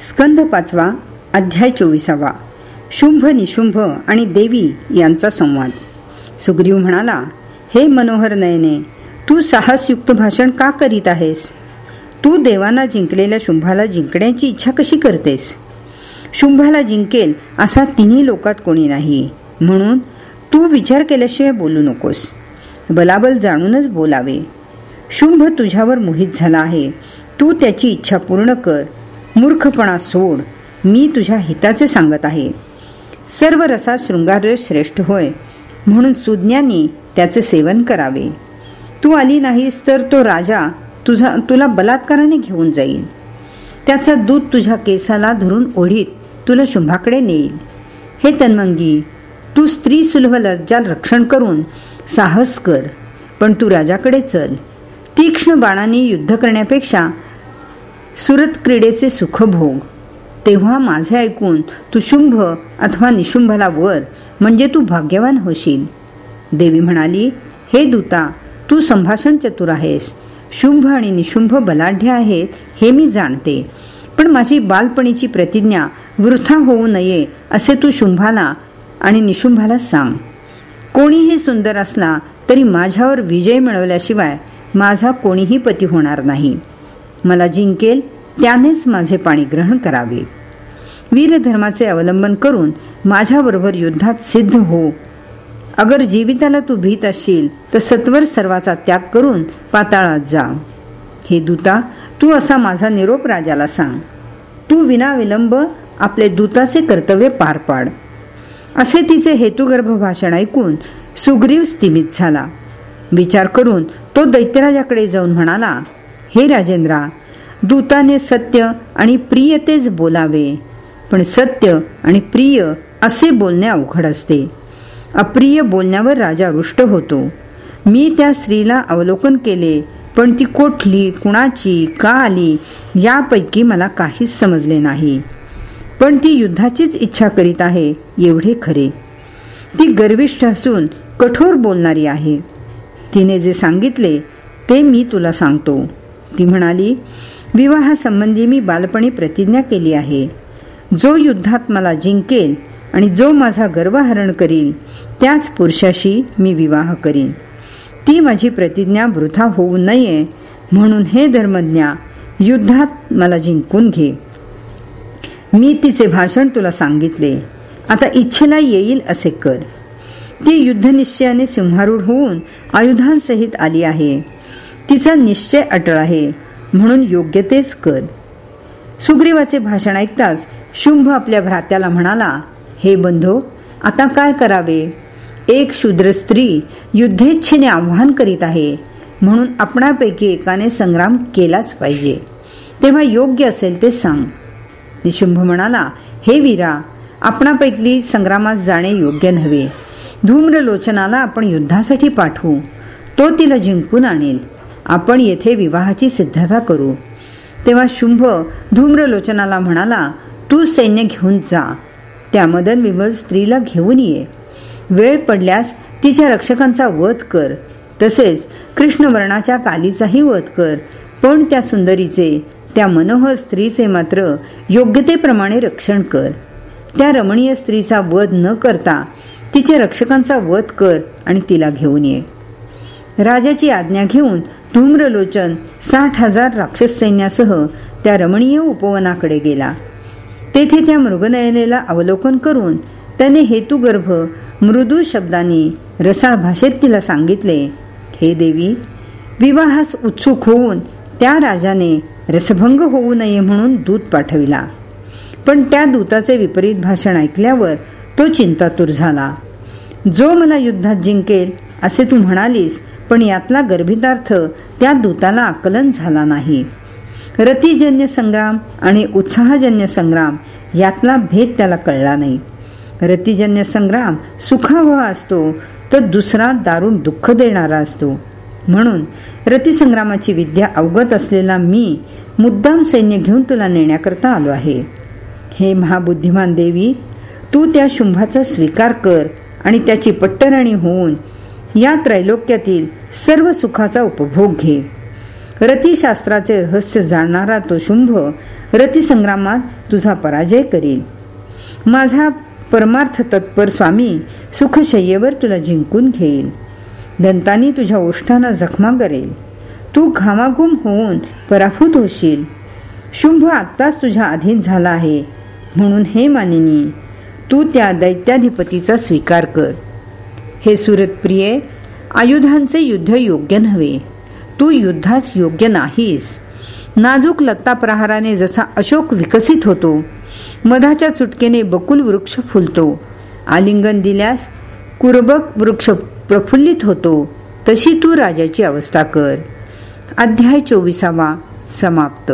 स्कंद पाचवा अध्याय चोवीसावा. शुंभ निशुंभ आणि देवी यांचा संवाद. सुग्रीव म्हणाला हे मनोहर नयने तू साहसयुक्त भाषण का करीत आहेस? तू देवांना जिंकलेल्या शुंभाला जिंकण्याची इच्छा कशी करतेस? शुंभाला जिंकेल असा तिन्ही लोकात कोणी नाही. म्हणून तू विचार केल्याशिवाय बोलू नकोस. बलाबल जाणूनच बोलावे. शुंभ तुझ्यावर मोहित झाला आहे. तू त्याची इच्छा पूर्ण कर. मूर्खपणा सोड. मी तुझ्या हिताचे सांगत आहे. सर्व रसात शृंगार श्रेष्ठ होय. म्हणून सुज्ञांनी त्याचे सेवन करावे. तू आली नाहीस तर तो राजा तुझा तुला बलात्काराने घेऊन जाईल. त्याचा दूध तुझ्या केसाला धरून ओढीत तुला शुंभाकडे नेईल. हे तन्मंगी तू स्त्री सुलभ लज्जाल रक्षण करून साहस कर. पण तू राजाकडे चल. तीक्ष्ण बाणाने युद्ध करण्यापेक्षा सुरत क्रीडेचे सुख भोग तेव्हा माझे ऐकून तू शुंभ अथवा निशुंभला वर म्हणजे तू भाग्यवान होशील. देवी म्हणाली हे दूता तू संभाषण चतुर आहेस. शुंभ आणि निशुंभ बलाढ्य आहेत हे मी जाणते. पण माझी बालपणीची प्रतिज्ञा वृथा होऊ नये असे तू शुंभाला आणि निशुंभाला सांग. कोणीही सुंदर असला तरी माझ्यावर विजय मिळवल्याशिवाय माझा कोणीही पती होणार नाही. मला जिंकेल त्यानेच माझे पाणी ग्रहण करावे. वीरधर्माचे अवलंबन करून माझ्याबरोबर युद्धात सिद्ध हो. अगर जीविताला तू भीत असशील तर सत्वर सर्वाचा त्याग करून पाताळात जा. हे दूता तू असा माझा निरोप राजाला सांग. तू विना विलंब आपले दूताचे कर्तव्य पार पाड. असे तिचे हेतुगर्भ भाषण ऐकून सुग्रीव स्थिमित झाला. विचार करून तो दैत्यराजाकडे जाऊन म्हणाला हे राजेंद्रा दूताने सत्य आणि प्रियतेच बोलावे. पण सत्य आणि प्रिय असे बोलणे अवघड असते. अप्रिय बोलण्यावर राजा रुष्ट होतो. मी त्या स्त्रीला अवलोकन केले पण ती कोठली कुणाची का आली यापैकी मला काहीच समजले नाही. पण ती युद्धाचीच इच्छा करीत आहे एवढे खरे. ती गर्विष्ठ असून कठोर बोलणारी आहे. तिने जे सांगितले ते मी तुला सांगतो. ती म्हणाली विवाहासंबंधी मी बालपणी प्रतिज्ञा केली आहे. जो युद्धात मला जिंकेल आणि जो माझा गर्वहरण करील त्याच पुरुषाशी मी विवाह करीन. ती माझी प्रतिज्ञा वृथा होऊ नये म्हणून हे धर्मज्ञा युद्धात मला जिंकून घे. मी तिचे भाषण तुला सांगितले. आता इच्छेला येईल असे कर. ती युद्धनिश्चयाने सिंहारूढ होऊन आयुधांसहित आली आहे. तिचा निश्चय अटळ आहे. म्हणून योग्य तेच कर. सुग्रीवाचे भाषण ऐकताच शुंभ आपल्या भ्रात्याला म्हणाला हे बंधो आता काय करावे? एक शूद्र स्त्री युद्धेच्छेने आव्हान करीत आहे. म्हणून आपणापैकी एकाने संग्राम केलाच पाहिजे. तेव्हा योग्य असेल ते सांग. निशुंभ म्हणाला हे वीरा आपणापैकी संग्रामात जाणे योग्य नव्हे. धूम्रलोचनाला आपण युद्धासाठी पाठवू. तो तिला जिंकून आणेल. आपण येथे विवाहाची सिद्धता करू. तेव्हा शुंभ धूम्रलोचनाला म्हणाला तू सैन्य घेऊन जा. त्या मदन विमल स्त्रीला घेऊन ये. वेळ पडल्यास तिच्या रक्षकांचा वध कर. तसेच कृष्णवर्णाच्या कालीचाही वध कर. पण त्या सुंदरीचे त्या मनोहर स्त्रीचे मात्र योग्यतेप्रमाणे रक्षण कर. त्या रमणीय स्त्रीचा वध न करता तिच्या रक्षकांचा वध कर आणि तिला घेऊन ये. राजाची आज्ञा घेऊन धूम्रलोचन साठ हजार राक्षस सैन्यासह त्या रमणीय उपवनाकडे गेला. तेथे त्या मृगनयनेला अवलोकन करून त्याने हेतुगर्भ मृदू शब्दांनी रसाळ भाषेत तिला सांगितले हे देवी विवाहास उत्सुक होऊन त्या राजाने रसभंग होऊ नये म्हणून दूत पाठविला. पण त्या दूताचे विपरीत भाषण ऐकल्यावर तो चिंतातूर झाला. जो मला युद्धात जिंकेल असे तू म्हणालीस पण यातला गर्भितार्थ त्या दूताला आकलन झाला नाही. रतीजन्य संग्राम आणि उत्साहजन्य संग्राम यातला भेद त्याला कळला नाही. रतीजन्य संग्राम सुखावह असतो तर दुसरा दारुण दुःख देणारा असतो. म्हणून रतिसंग्रामाची विद्या अवगत असलेला मी मुद्दाम सैन्य घेऊन तुला नेण्याकरता आलो आहे. हे महाबुद्धिमान देवी तू त्या शुंभाचा स्वीकार कर आणि त्याची पट्टराणी होऊन या त्रैलोक्यातील सर्व सुखाचा उपभोग घे. रतीशास्त्राचे रहस्य जाणणारा तो शुंभ रतीसंग्रामात तुझा पराजय करील. माझा परमार्थ तत्पर स्वामी सुखशय्येवर तुला जिंकून घेईल. दंतानी तुझ्या ओष्ठांना जखमा करेल. तू घामाघूम होऊन पराभूत होशील. शुंभ आत्ताच तुझ्या अधीन झाला आहे. म्हणून हे मानिनी तू त्या दैत्याधिपतीचा स्वीकार कर. हे सुरतप्रिये आयुधांचे युद्ध योग्य नव्हे. तू युद्धास योग्य नाहीस. नाजूक लत्ता प्रहाराने जसा अशोक विकसित होतो मधाच्या सुटकेने बकुल वृक्ष फुलतो. आलिंगन दिल्यास कुरबक वृक्ष प्रफुल्लित होतो. तशी तू राजाची अवस्था कर. अध्याय चोवीसावा समाप्त.